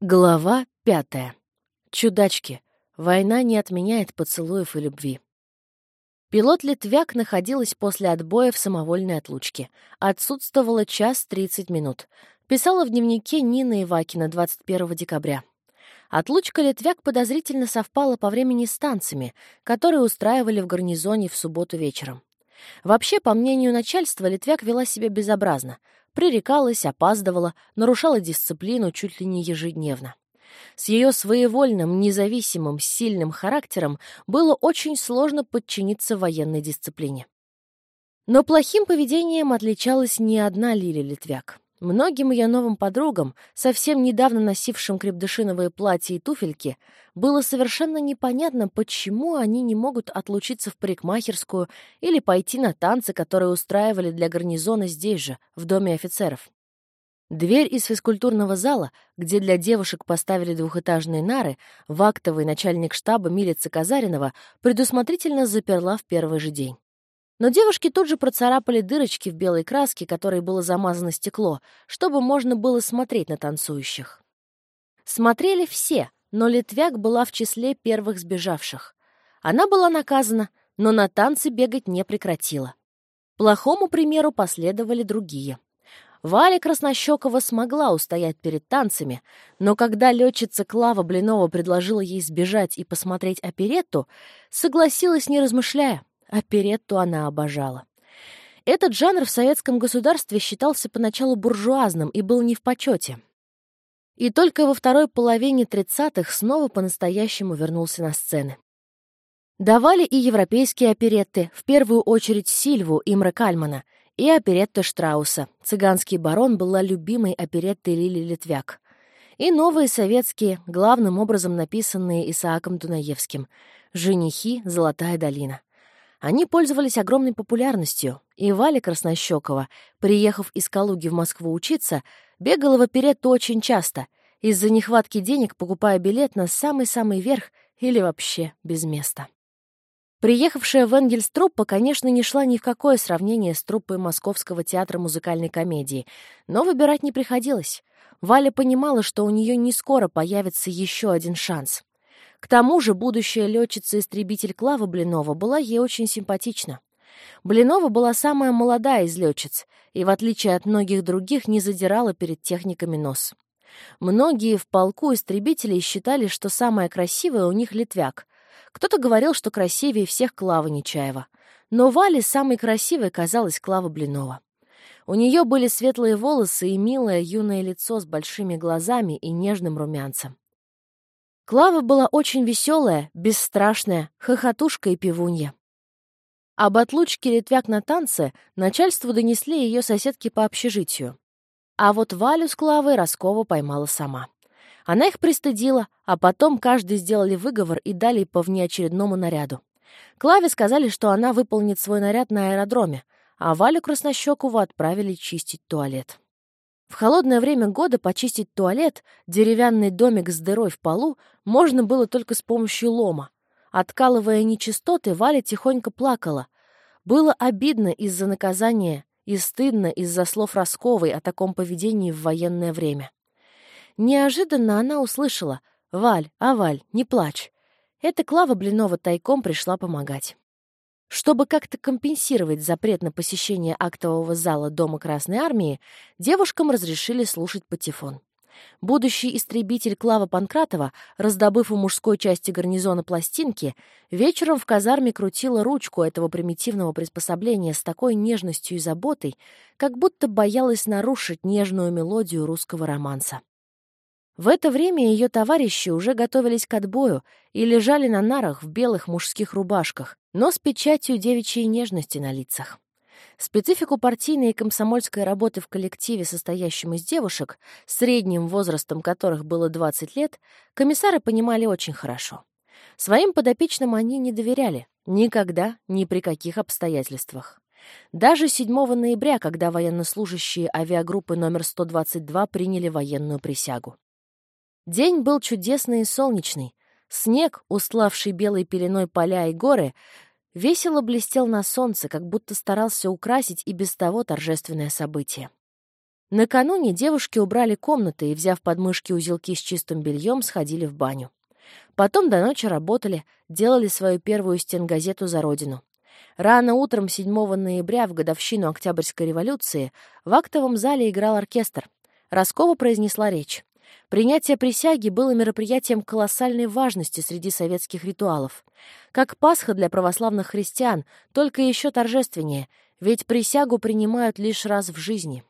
Глава пятая. Чудачки. Война не отменяет поцелуев и любви. Пилот Литвяк находилась после отбоя в самовольной отлучке. Отсутствовала час 30 минут. Писала в дневнике Нина Ивакина 21 декабря. Отлучка Литвяк подозрительно совпала по времени с танцами, которые устраивали в гарнизоне в субботу вечером. Вообще, по мнению начальства, Литвяк вела себя безобразно — Пререкалась, опаздывала, нарушала дисциплину чуть ли не ежедневно. С ее своевольным, независимым, сильным характером было очень сложно подчиниться военной дисциплине. Но плохим поведением отличалась не одна Лили Литвяк. Многим ее новым подругам, совсем недавно носившим крепдышиновые платья и туфельки, было совершенно непонятно, почему они не могут отлучиться в парикмахерскую или пойти на танцы, которые устраивали для гарнизона здесь же, в доме офицеров. Дверь из физкультурного зала, где для девушек поставили двухэтажные нары, в актовый начальник штаба милицы Казаринова предусмотрительно заперла в первый же день. Но девушки тут же процарапали дырочки в белой краске, которой было замазано стекло, чтобы можно было смотреть на танцующих. Смотрели все, но Литвяк была в числе первых сбежавших. Она была наказана, но на танцы бегать не прекратила. Плохому примеру последовали другие. Валя Краснощекова смогла устоять перед танцами, но когда летчица Клава Блинова предложила ей сбежать и посмотреть оперетту, согласилась, не размышляя. Оперетту она обожала. Этот жанр в советском государстве считался поначалу буржуазным и был не в почете. И только во второй половине 30-х снова по-настоящему вернулся на сцены. Давали и европейские оперетты, в первую очередь Сильву Имра Кальмана, и оперетта Штрауса. «Цыганский барон» была любимой опереттой Лили Литвяк. И новые советские, главным образом написанные Исааком Дунаевским. «Женихи. Золотая долина». Они пользовались огромной популярностью, и Валя Краснощекова, приехав из Калуги в Москву учиться, бегала в оперетту очень часто, из-за нехватки денег покупая билет на самый-самый верх или вообще без места. Приехавшая в Энгельс труппа, конечно, не шла ни в какое сравнение с труппой Московского театра музыкальной комедии, но выбирать не приходилось. Валя понимала, что у нее не скоро появится еще один шанс. К тому же будущая летчица-истребитель Клава Блинова была ей очень симпатична. Блинова была самая молодая из летчиц и, в отличие от многих других, не задирала перед техниками нос. Многие в полку истребителей считали, что самая красивая у них Литвяк. Кто-то говорил, что красивее всех Клава Нечаева. Но Вале самой красивой казалась Клава Блинова. У нее были светлые волосы и милое юное лицо с большими глазами и нежным румянцем. Клава была очень веселая, бесстрашная, хохотушка и пивунья. Об отлучке Литвяк на танце начальству донесли ее соседки по общежитию. А вот Валю с Клавой Роскова поймала сама. Она их пристыдила, а потом каждый сделали выговор и дали по внеочередному наряду. Клаве сказали, что она выполнит свой наряд на аэродроме, а Валю Краснощекову отправили чистить туалет. В холодное время года почистить туалет, деревянный домик с дырой в полу, можно было только с помощью лома. Откалывая нечистоты, Валя тихонько плакала. Было обидно из-за наказания и стыдно из-за слов Росковой о таком поведении в военное время. Неожиданно она услышала «Валь, а Валь, не плачь». Это Клава Блинова тайком пришла помогать. Чтобы как-то компенсировать запрет на посещение актового зала Дома Красной Армии, девушкам разрешили слушать патефон. Будущий истребитель Клава Панкратова, раздобыв у мужской части гарнизона пластинки, вечером в казарме крутила ручку этого примитивного приспособления с такой нежностью и заботой, как будто боялась нарушить нежную мелодию русского романса. В это время ее товарищи уже готовились к отбою и лежали на нарах в белых мужских рубашках, но с печатью девичьей нежности на лицах. Специфику партийной и комсомольской работы в коллективе, состоящем из девушек, средним возрастом которых было 20 лет, комиссары понимали очень хорошо. Своим подопечным они не доверяли. Никогда, ни при каких обстоятельствах. Даже 7 ноября, когда военнослужащие авиагруппы номер 122 приняли военную присягу. День был чудесный и солнечный. Снег, устлавший белой пеленой поля и горы, весело блестел на солнце, как будто старался украсить и без того торжественное событие. Накануне девушки убрали комнаты и, взяв подмышки узелки с чистым бельем, сходили в баню. Потом до ночи работали, делали свою первую стенгазету за родину. Рано утром 7 ноября, в годовщину Октябрьской революции, в актовом зале играл оркестр. Роскова произнесла речь. Принятие присяги было мероприятием колоссальной важности среди советских ритуалов. Как Пасха для православных христиан, только еще торжественнее, ведь присягу принимают лишь раз в жизни.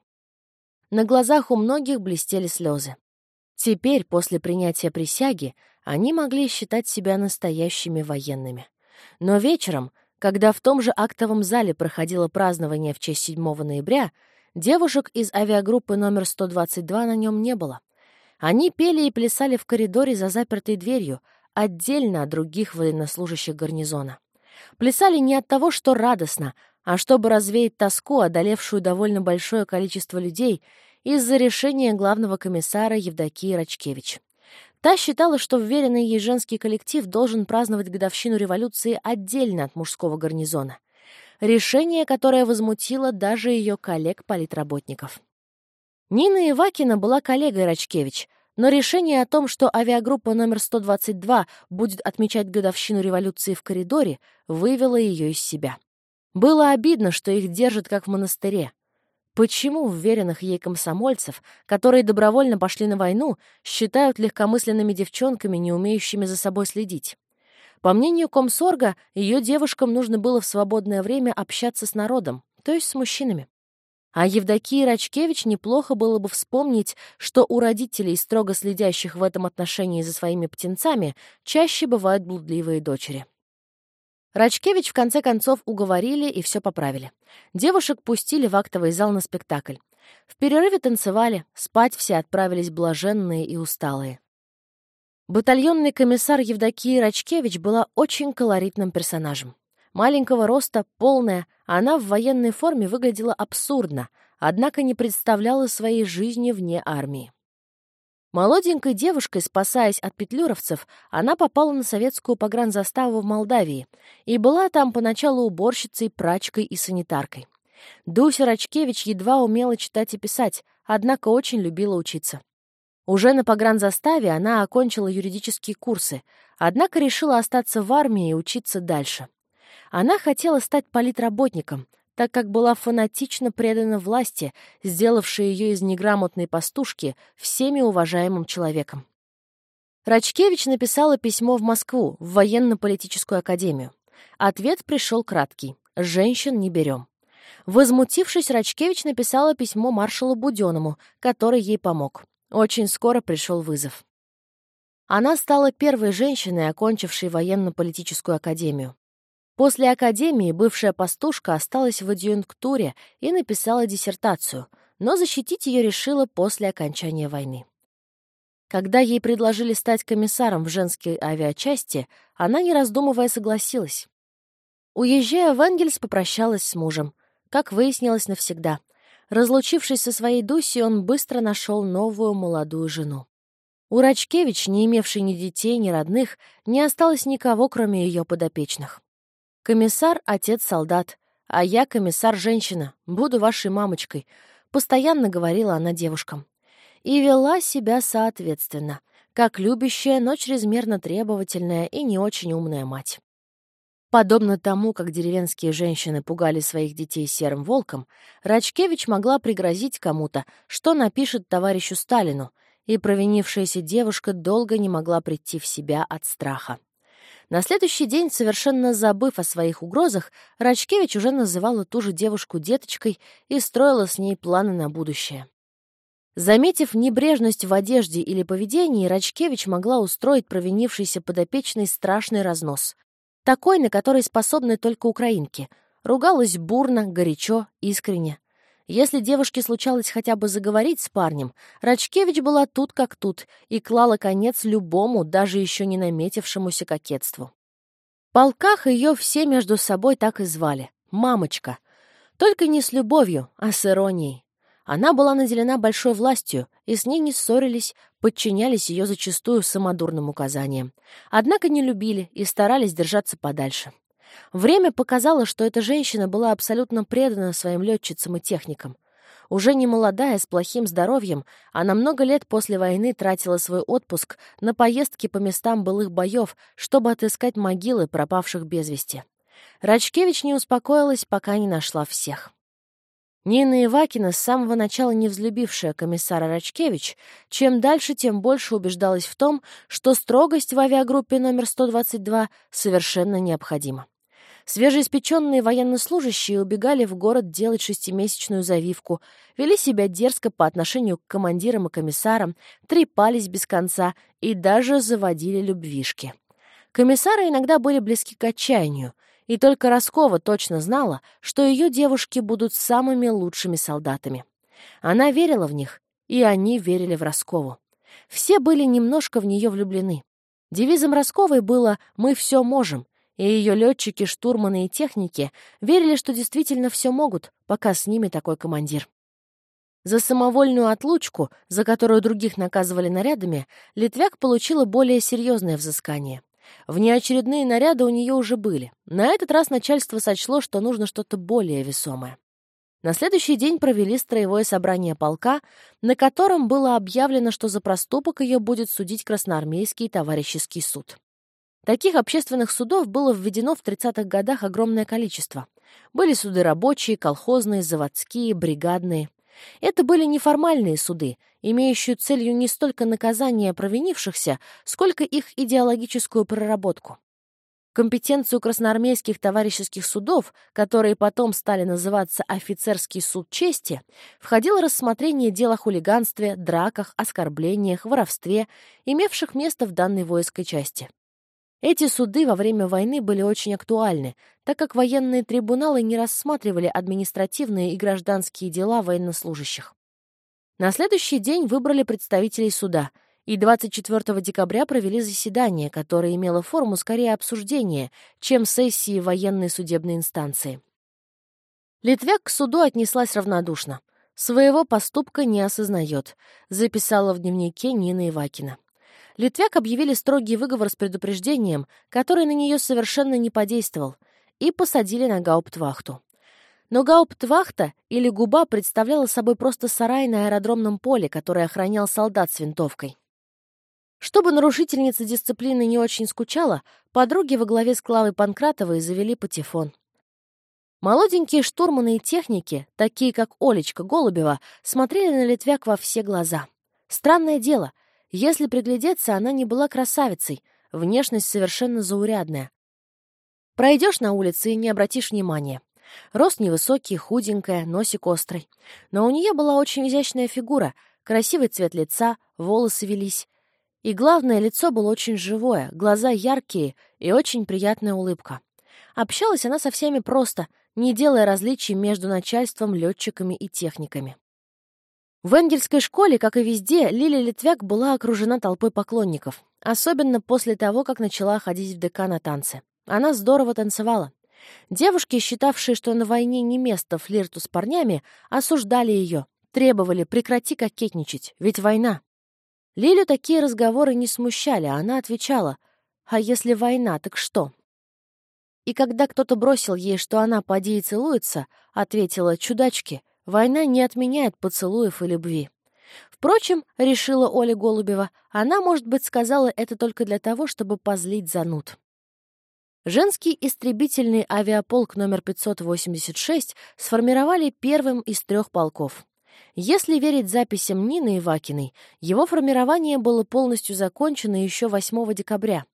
На глазах у многих блестели слезы. Теперь, после принятия присяги, они могли считать себя настоящими военными. Но вечером, когда в том же актовом зале проходило празднование в честь 7 ноября, девушек из авиагруппы номер 122 на нем не было. Они пели и плясали в коридоре за запертой дверью, отдельно от других военнослужащих гарнизона. Плясали не от того, что радостно, а чтобы развеять тоску, одолевшую довольно большое количество людей из-за решения главного комиссара Евдокии Рачкевич. Та считала, что вверенный ей женский коллектив должен праздновать годовщину революции отдельно от мужского гарнизона. Решение, которое возмутило даже ее коллег-политработников. Нина Ивакина была коллегой Рачкевич, но решение о том, что авиагруппа номер 122 будет отмечать годовщину революции в коридоре, вывело ее из себя. Было обидно, что их держат как в монастыре. Почему уверенных ей комсомольцев, которые добровольно пошли на войну, считают легкомысленными девчонками, не умеющими за собой следить? По мнению комсорга, ее девушкам нужно было в свободное время общаться с народом, то есть с мужчинами. А Евдокии Рачкевич неплохо было бы вспомнить, что у родителей, строго следящих в этом отношении за своими птенцами, чаще бывают блудливые дочери. Рачкевич в конце концов уговорили и все поправили. Девушек пустили в актовый зал на спектакль. В перерыве танцевали, спать все отправились блаженные и усталые. Батальонный комиссар Евдокия Рачкевич была очень колоритным персонажем. Маленького роста, полная, она в военной форме выглядела абсурдно, однако не представляла своей жизни вне армии. Молоденькой девушкой, спасаясь от петлюровцев, она попала на советскую погранзаставу в Молдавии и была там поначалу уборщицей, прачкой и санитаркой. Дуся Рачкевич едва умела читать и писать, однако очень любила учиться. Уже на погранзаставе она окончила юридические курсы, однако решила остаться в армии и учиться дальше. Она хотела стать политработником, так как была фанатично предана власти, сделавшей ее из неграмотной пастушки всеми уважаемым человеком. Рачкевич написала письмо в Москву, в военно-политическую академию. Ответ пришел краткий «Женщин не берем». Возмутившись, Рачкевич написала письмо маршалу Буденному, который ей помог. Очень скоро пришел вызов. Она стала первой женщиной, окончившей военно-политическую академию. После академии бывшая пастушка осталась в адъюнктуре и написала диссертацию, но защитить ее решила после окончания войны. Когда ей предложили стать комиссаром в женской авиачасти, она, не раздумывая, согласилась. Уезжая в Энгельс, попрощалась с мужем. Как выяснилось, навсегда. Разлучившись со своей Дусей, он быстро нашел новую молодую жену. У Рачкевич, не имевшей ни детей, ни родных, не осталось никого, кроме ее подопечных. Комиссар — отец-солдат, а я комиссар-женщина, буду вашей мамочкой», — постоянно говорила она девушкам. И вела себя соответственно, как любящая, но чрезмерно требовательная и не очень умная мать. Подобно тому, как деревенские женщины пугали своих детей серым волком, Рачкевич могла пригрозить кому-то, что напишет товарищу Сталину, и провинившаяся девушка долго не могла прийти в себя от страха. На следующий день, совершенно забыв о своих угрозах, Рачкевич уже называла ту же девушку деточкой и строила с ней планы на будущее. Заметив небрежность в одежде или поведении, Рачкевич могла устроить провинившийся подопечный страшный разнос. Такой, на который способны только украинки. Ругалась бурно, горячо, искренне. Если девушке случалось хотя бы заговорить с парнем, Рачкевич была тут как тут и клала конец любому, даже еще не наметившемуся кокетству. В полках ее все между собой так и звали — «мамочка». Только не с любовью, а с иронией. Она была наделена большой властью, и с ней не ссорились, подчинялись ее зачастую самодурным указаниям. Однако не любили и старались держаться подальше. Время показало, что эта женщина была абсолютно предана своим летчицам и техникам. Уже не молодая, с плохим здоровьем, она много лет после войны тратила свой отпуск на поездки по местам былых боев, чтобы отыскать могилы пропавших без вести. Рачкевич не успокоилась, пока не нашла всех. Нина Ивакина, с самого начала не взлюбившая комиссара Рачкевич, чем дальше, тем больше убеждалась в том, что строгость в авиагруппе номер 122 совершенно необходима. Свежеиспеченные военнослужащие убегали в город делать шестимесячную завивку, вели себя дерзко по отношению к командирам и комиссарам, трепались без конца и даже заводили любвишки. Комиссары иногда были близки к отчаянию, и только Роскова точно знала, что ее девушки будут самыми лучшими солдатами. Она верила в них, и они верили в Роскову. Все были немножко в нее влюблены. Девизом Росковой было «Мы все можем», и ее летчики, штурманы и техники верили, что действительно все могут, пока с ними такой командир. За самовольную отлучку, за которую других наказывали нарядами, Литвяк получила более серьезное взыскание. Внеочередные наряды у нее уже были. На этот раз начальство сочло, что нужно что-то более весомое. На следующий день провели строевое собрание полка, на котором было объявлено, что за проступок ее будет судить Красноармейский товарищеский суд. Таких общественных судов было введено в 30-х годах огромное количество. Были суды рабочие, колхозные, заводские, бригадные. Это были неформальные суды, имеющие целью не столько наказание провинившихся, сколько их идеологическую проработку. Компетенцию красноармейских товарищеских судов, которые потом стали называться «Офицерский суд чести», входило рассмотрение дел о хулиганстве, драках, оскорблениях, воровстве, имевших место в данной воинской части. Эти суды во время войны были очень актуальны, так как военные трибуналы не рассматривали административные и гражданские дела военнослужащих. На следующий день выбрали представителей суда, и 24 декабря провели заседание, которое имело форму скорее обсуждения, чем сессии военной судебной инстанции. Литвяк к суду отнеслась равнодушно. Своего поступка не осознает, записала в дневнике Нина Ивакина. Литвяк объявили строгий выговор с предупреждением, который на нее совершенно не подействовал, и посадили на гауптвахту. Но гауптвахта или губа представляла собой просто сарай на аэродромном поле, который охранял солдат с винтовкой. Чтобы нарушительница дисциплины не очень скучала, подруги во главе с Клавой Панкратовой завели патефон. Молоденькие штурманы и техники, такие как Олечка Голубева, смотрели на Литвяк во все глаза. Странное дело — если приглядеться, она не была красавицей, внешность совершенно заурядная. Пройдешь на улице и не обратишь внимания. Рост невысокий, худенькая, носик острый. Но у нее была очень изящная фигура, красивый цвет лица, волосы велись. И главное, лицо было очень живое, глаза яркие и очень приятная улыбка. Общалась она со всеми просто, не делая различий между начальством, летчиками и техниками. В Энгельской школе, как и везде, Лиля Литвяк была окружена толпой поклонников, особенно после того, как начала ходить в ДК на танцы. Она здорово танцевала. Девушки, считавшие, что на войне не место флирту с парнями, осуждали ее, требовали прекрати кокетничать, ведь война. Лилю такие разговоры не смущали, а она отвечала, «А если война, так что?» И когда кто-то бросил ей, что она поди и целуется, ответила, «Чудачки, Война не отменяет поцелуев и любви. Впрочем, решила Оля Голубева, она, может быть, сказала это только для того, чтобы позлить зануд. Женский истребительный авиаполк номер 586 сформировали первым из трех полков. Если верить записям Нины Ивакиной, его формирование было полностью закончено еще 8 декабря.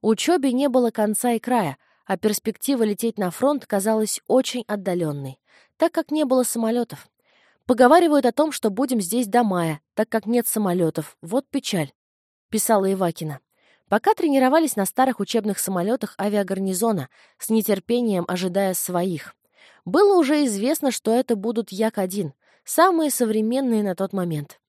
Учебе не было конца и края, а перспектива лететь на фронт казалась очень отдаленной так как не было самолетов. Поговаривают о том, что будем здесь до мая, так как нет самолетов. Вот печаль», — писала Ивакина. Пока тренировались на старых учебных самолетах авиагарнизона, с нетерпением ожидая своих. Было уже известно, что это будут Як-1, самые современные на тот момент.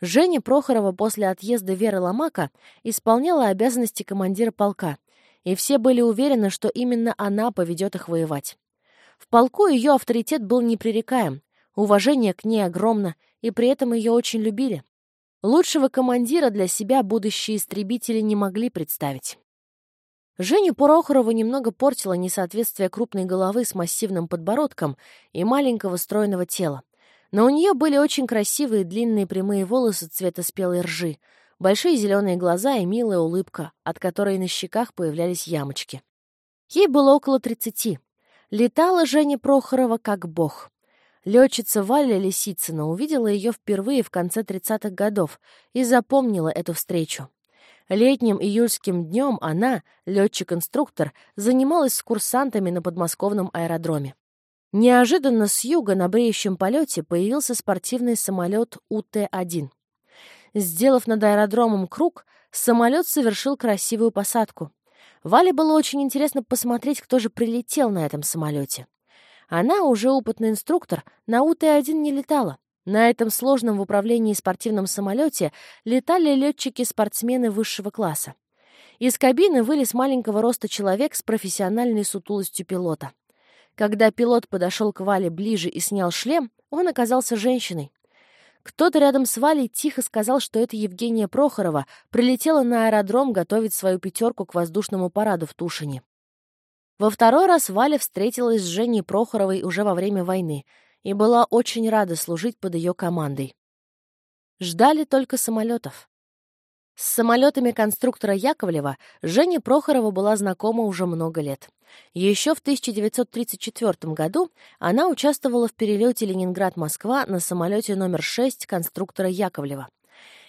Женя Прохорова после отъезда Веры Ломака исполняла обязанности командира полка, и все были уверены, что именно она поведет их воевать. В полку ее авторитет был непререкаем, уважение к ней огромно, и при этом ее очень любили. Лучшего командира для себя будущие истребители не могли представить. Женю Порохорову немного портило несоответствие крупной головы с массивным подбородком и маленького стройного тела. Но у нее были очень красивые длинные прямые волосы цвета спелой ржи, большие зеленые глаза и милая улыбка, от которой на щеках появлялись ямочки. Ей было около тридцати. Летала Женя Прохорова как бог. Летчица Валя Лисицына увидела ее впервые в конце 30-х годов и запомнила эту встречу. Летним июльским днем она, летчик-инструктор, занималась с курсантами на подмосковном аэродроме. Неожиданно с юга на бреющем полете появился спортивный самолет УТ-1. Сделав над аэродромом круг, самолет совершил красивую посадку. Вале было очень интересно посмотреть, кто же прилетел на этом самолете. Она, уже опытный инструктор, на УТ-1 не летала. На этом сложном в управлении спортивном самолете летали летчики-спортсмены высшего класса. Из кабины вылез маленького роста человек с профессиональной сутулостью пилота. Когда пилот подошел к Вале ближе и снял шлем, он оказался женщиной. Кто-то рядом с Валей тихо сказал, что это Евгения Прохорова прилетела на аэродром готовить свою пятерку к воздушному параду в Тушине. Во второй раз Валя встретилась с Женей Прохоровой уже во время войны и была очень рада служить под ее командой. Ждали только самолетов. С самолетами конструктора Яковлева Женя Прохорова была знакома уже много лет. Еще в 1934 году она участвовала в перелете Ленинград-Москва на самолете номер 6 конструктора Яковлева.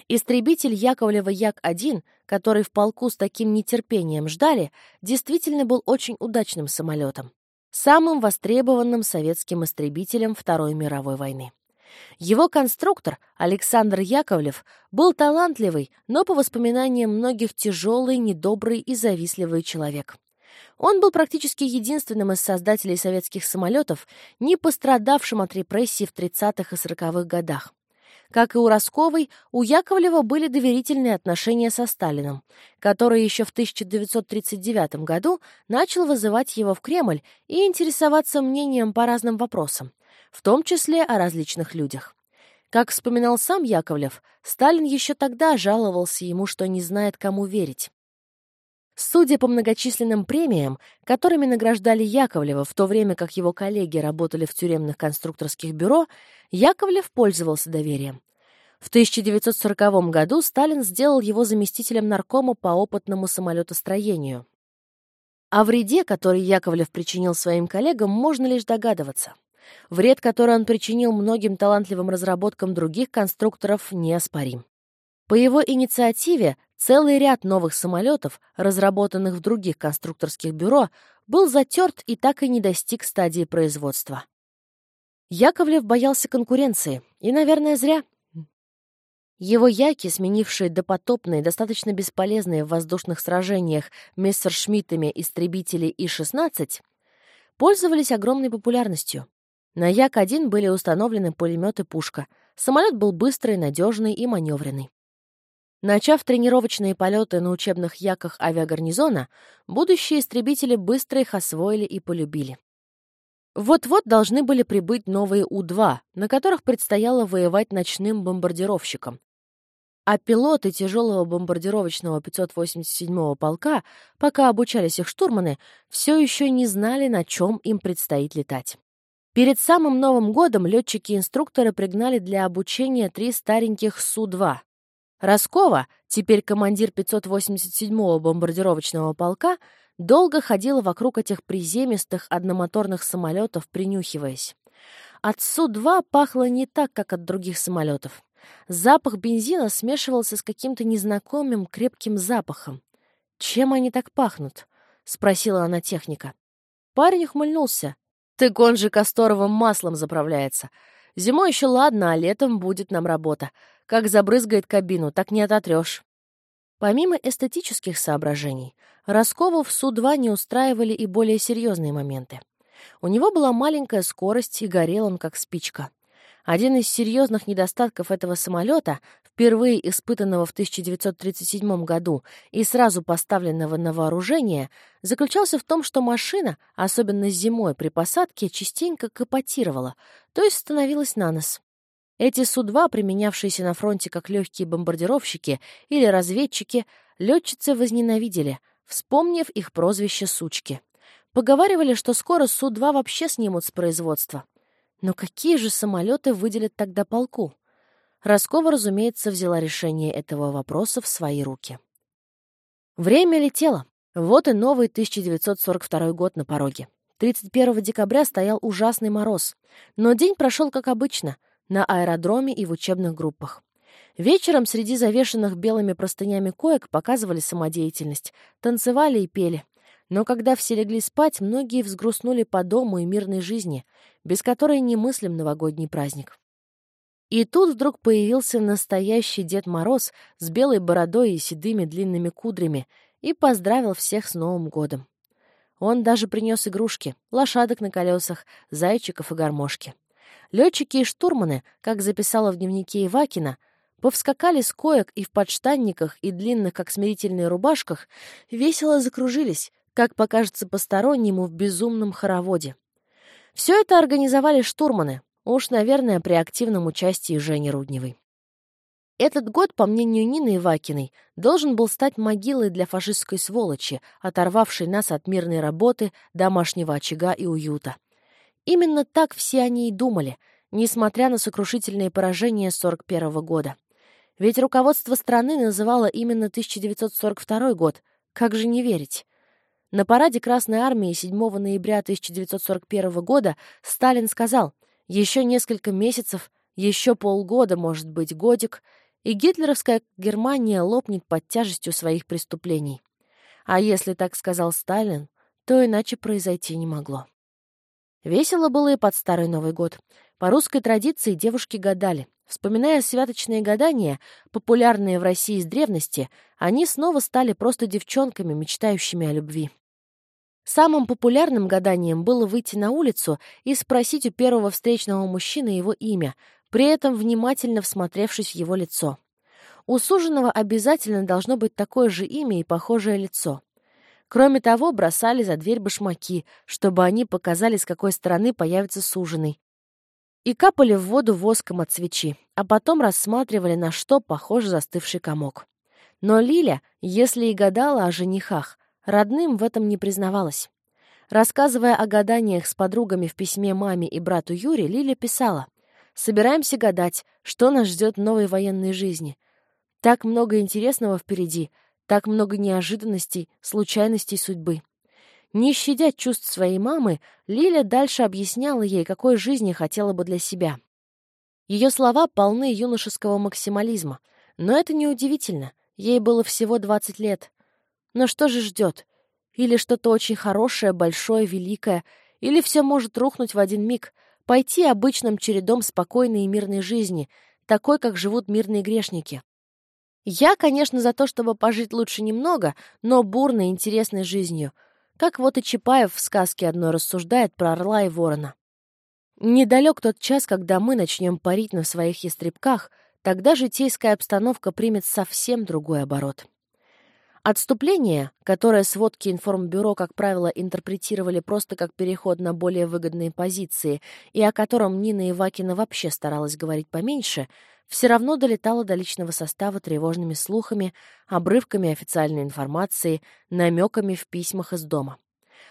Истребитель Яковлева Як-1, который в полку с таким нетерпением ждали, действительно был очень удачным самолетом. Самым востребованным советским истребителем Второй мировой войны. Его конструктор, Александр Яковлев, был талантливый, но, по воспоминаниям многих, тяжелый, недобрый и завистливый человек. Он был практически единственным из создателей советских самолетов, не пострадавшим от репрессий в 30-х и 40-х годах. Как и у Росковой, у Яковлева были доверительные отношения со Сталином, который еще в 1939 году начал вызывать его в Кремль и интересоваться мнением по разным вопросам, в том числе о различных людях. Как вспоминал сам Яковлев, Сталин еще тогда жаловался ему, что не знает, кому верить. Судя по многочисленным премиям, которыми награждали Яковлева в то время, как его коллеги работали в тюремных конструкторских бюро, Яковлев пользовался доверием. В 1940 году Сталин сделал его заместителем наркома по опытному самолетостроению. О вреде, который Яковлев причинил своим коллегам, можно лишь догадываться. Вред, который он причинил многим талантливым разработкам других конструкторов, неоспорим. По его инициативе целый ряд новых самолетов, разработанных в других конструкторских бюро, был затерт и так и не достиг стадии производства. Яковлев боялся конкуренции, и, наверное, зря. Его яки, сменившие допотопные, достаточно бесполезные в воздушных сражениях мессершмиттами истребители И-16, пользовались огромной популярностью. На Як-1 были установлены пулемет и пушка. Самолет был быстрый, надежный и маневренный. Начав тренировочные полеты на учебных яках авиагарнизона, будущие истребители быстро их освоили и полюбили. Вот-вот должны были прибыть новые У-2, на которых предстояло воевать ночным бомбардировщиком. А пилоты тяжелого бомбардировочного 587-го полка, пока обучались их штурманы, все еще не знали, на чем им предстоит летать. Перед самым Новым годом летчики-инструкторы пригнали для обучения три стареньких Су-2, Роскова, теперь командир 587-го бомбардировочного полка, долго ходила вокруг этих приземистых одномоторных самолетов, принюхиваясь. От Су-2 пахло не так, как от других самолетов. Запах бензина смешивался с каким-то незнакомым крепким запахом. «Чем они так пахнут?» — спросила она техника. Парень ухмыльнулся. «Так он же касторовым маслом заправляется. Зимой еще ладно, а летом будет нам работа. Как забрызгает кабину, так не ототрешь. Помимо эстетических соображений, Роскову в Су-2 не устраивали и более серьезные моменты. У него была маленькая скорость, и горел он как спичка. Один из серьезных недостатков этого самолета, впервые испытанного в 1937 году и сразу поставленного на вооружение, заключался в том, что машина, особенно зимой при посадке, частенько капотировала, то есть становилась на нос. Эти Су-2, применявшиеся на фронте как легкие бомбардировщики или разведчики, летчицы возненавидели, вспомнив их прозвище «сучки». Поговаривали, что скоро Су-2 вообще снимут с производства. Но какие же самолеты выделят тогда полку? Роскова, разумеется, взяла решение этого вопроса в свои руки. Время летело. Вот и новый 1942 год на пороге. 31 декабря стоял ужасный мороз, но день прошел как обычно, на аэродроме и в учебных группах. Вечером среди завешенных белыми простынями коек показывали самодеятельность, танцевали и пели. Но когда все легли спать, многие взгрустнули по дому и мирной жизни, без которой немыслим новогодний праздник. И тут вдруг появился настоящий Дед Мороз с белой бородой и седыми длинными кудрями и поздравил всех с Новым годом. Он даже принес игрушки, лошадок на колесах, зайчиков и гармошки. Летчики и штурманы, как записала в дневнике Ивакина, Повскакали с коек и в подштанниках, и длинных, как смирительные рубашках, весело закружились, как покажется постороннему в безумном хороводе. Все это организовали штурманы, уж, наверное, при активном участии Жени Рудневой. Этот год, по мнению Нины Ивакиной, должен был стать могилой для фашистской сволочи, оторвавшей нас от мирной работы, домашнего очага и уюта. Именно так все они и думали, несмотря на сокрушительные поражения 41 -го года. Ведь руководство страны называло именно 1942 год. Как же не верить? На параде Красной Армии 7 ноября 1941 года Сталин сказал «Еще несколько месяцев, еще полгода, может быть, годик, и гитлеровская Германия лопнет под тяжестью своих преступлений». А если так сказал Сталин, то иначе произойти не могло. Весело было и под Старый Новый год. По русской традиции девушки гадали. Вспоминая святочные гадания, популярные в России с древности, они снова стали просто девчонками, мечтающими о любви. Самым популярным гаданием было выйти на улицу и спросить у первого встречного мужчины его имя, при этом внимательно всмотревшись в его лицо. У суженого обязательно должно быть такое же имя и похожее лицо. Кроме того, бросали за дверь башмаки, чтобы они показали, с какой стороны появится суженый, и капали в воду воском от свечи, а потом рассматривали, на что похож застывший комок. Но Лиля, если и гадала о женихах, родным в этом не признавалась. Рассказывая о гаданиях с подругами в письме маме и брату Юре, Лиля писала «Собираемся гадать, что нас ждет новой военной жизни. Так много интересного впереди, так много неожиданностей, случайностей судьбы. Не щадя чувств своей мамы, Лиля дальше объясняла ей, какой жизни хотела бы для себя. Ее слова полны юношеского максимализма, но это неудивительно, ей было всего 20 лет. Но что же ждет? Или что-то очень хорошее, большое, великое, или все может рухнуть в один миг, пойти обычным чередом спокойной и мирной жизни, такой, как живут мирные грешники. Я, конечно, за то, чтобы пожить лучше немного, но бурной, интересной жизнью — как вот и Чапаев в сказке одной рассуждает про орла и ворона. Недалек тот час, когда мы начнем парить на своих ястребках, тогда житейская обстановка примет совсем другой оборот. Отступление, которое сводки информбюро, как правило, интерпретировали просто как переход на более выгодные позиции и о котором Нина Ивакина вообще старалась говорить поменьше, все равно долетало до личного состава тревожными слухами, обрывками официальной информации, намеками в письмах из дома.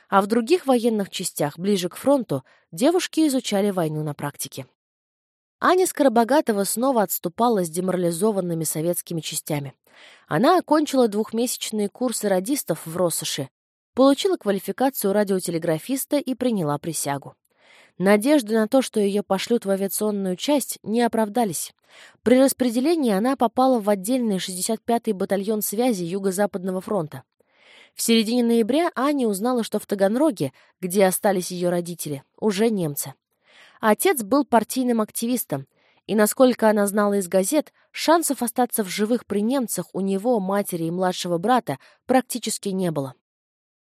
А в других военных частях, ближе к фронту, девушки изучали войну на практике. Аня Скоробогатова снова отступала с деморализованными советскими частями. Она окончила двухмесячные курсы радистов в Россоши, получила квалификацию радиотелеграфиста и приняла присягу. Надежды на то, что ее пошлют в авиационную часть, не оправдались. При распределении она попала в отдельный 65-й батальон связи Юго-Западного фронта. В середине ноября Аня узнала, что в Таганроге, где остались ее родители, уже немцы. Отец был партийным активистом, и, насколько она знала из газет, шансов остаться в живых при немцах у него, матери и младшего брата практически не было.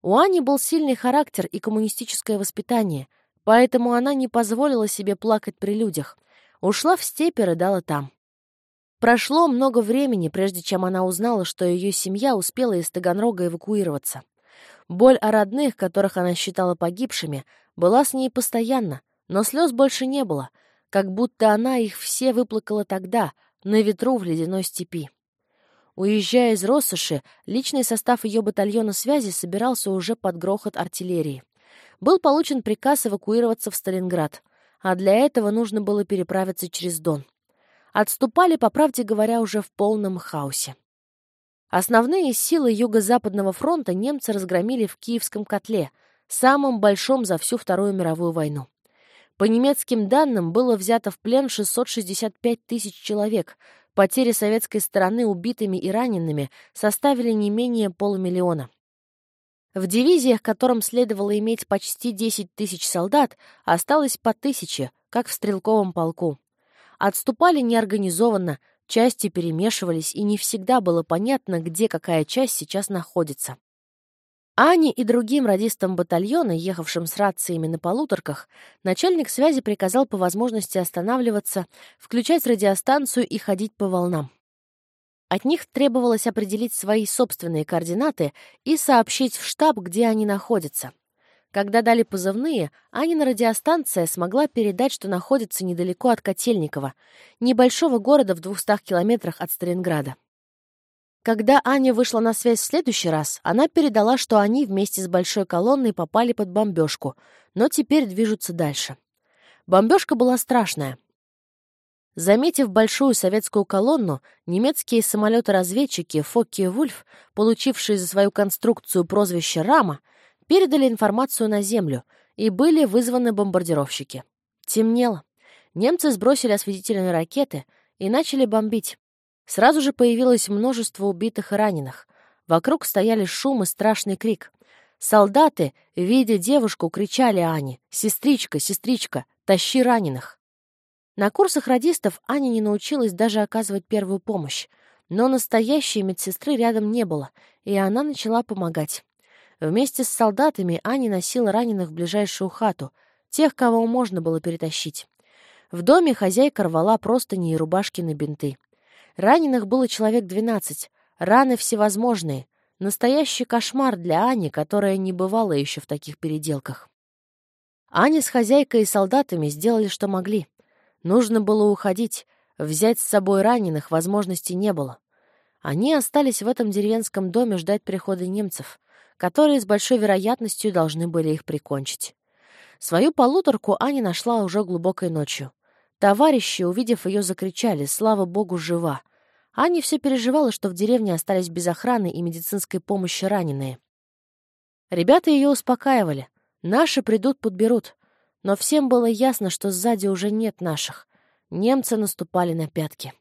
У Ани был сильный характер и коммунистическое воспитание — Поэтому она не позволила себе плакать при людях. Ушла в степь и рыдала там. Прошло много времени, прежде чем она узнала, что ее семья успела из Таганрога эвакуироваться. Боль о родных, которых она считала погибшими, была с ней постоянно, но слез больше не было, как будто она их все выплакала тогда, на ветру в ледяной степи. Уезжая из Россоши, личный состав ее батальона связи собирался уже под грохот артиллерии был получен приказ эвакуироваться в Сталинград. а для этого нужно было переправиться через Дон. Отступали, по правде говоря, уже в полном хаосе. Основные силы Юго-Западного фронта немцы разгромили в Киевском котле, самом большом за всю Вторую мировую войну. По немецким данным, было взято в плен 665 тысяч человек. Потери советской стороны убитыми и ранеными составили не менее полумиллиона. В дивизиях, которым следовало иметь почти 10 тысяч солдат, осталось по тысяче, как в стрелковом полку. Отступали неорганизованно, части перемешивались, и не всегда было понятно, где какая часть сейчас находится. Ане и другим радистам батальона, ехавшим с рациями на полуторках, начальник связи приказал по возможности останавливаться, включать радиостанцию и ходить по волнам. От них требовалось определить свои собственные координаты и сообщить в штаб, где они находятся. Когда дали позывные, Анина радиостанция смогла передать, что находится недалеко от Котельникова, небольшого города в 200 километрах от Сталинграда. Когда Аня вышла на связь в следующий раз, она передала, что они вместе с большой колонной попали под бомбежку, но теперь движутся дальше. Бомбежка была страшная. Заметив большую советскую колонну, немецкие самолеты-разведчики Фокки и Вульф, получившие за свою конструкцию прозвище «Рама», передали информацию на землю, и были вызваны бомбардировщики. Темнело. Немцы сбросили осветительные ракеты и начали бомбить. Сразу же появилось множество убитых и раненых. Вокруг стояли шум и страшный крик. Солдаты, видя девушку, кричали Ане «Сестричка, сестричка, тащи раненых!» На курсах радистов Аня не научилась даже оказывать первую помощь, но настоящей медсестры рядом не было, и она начала помогать. Вместе с солдатами Аня носила раненых в ближайшую хату, тех, кого можно было перетащить. В доме хозяйка рвала простыни и рубашки на бинты. Раненых было человек двенадцать, раны всевозможные. Настоящий кошмар для Ани, которая не бывала еще в таких переделках. Аня с хозяйкой и солдатами сделали, что могли. Нужно было уходить, взять с собой раненых возможности не было. Они остались в этом деревенском доме ждать прихода немцев, которые с большой вероятностью должны были их прикончить. Свою полуторку Аня нашла уже глубокой ночью. Товарищи, увидев ее, закричали «Слава Богу, жива!». Аня все переживала, что в деревне остались без охраны и медицинской помощи раненые. Ребята ее успокаивали. Наши придут, подберут. Но всем было ясно, что сзади уже нет наших. Немцы наступали на пятки.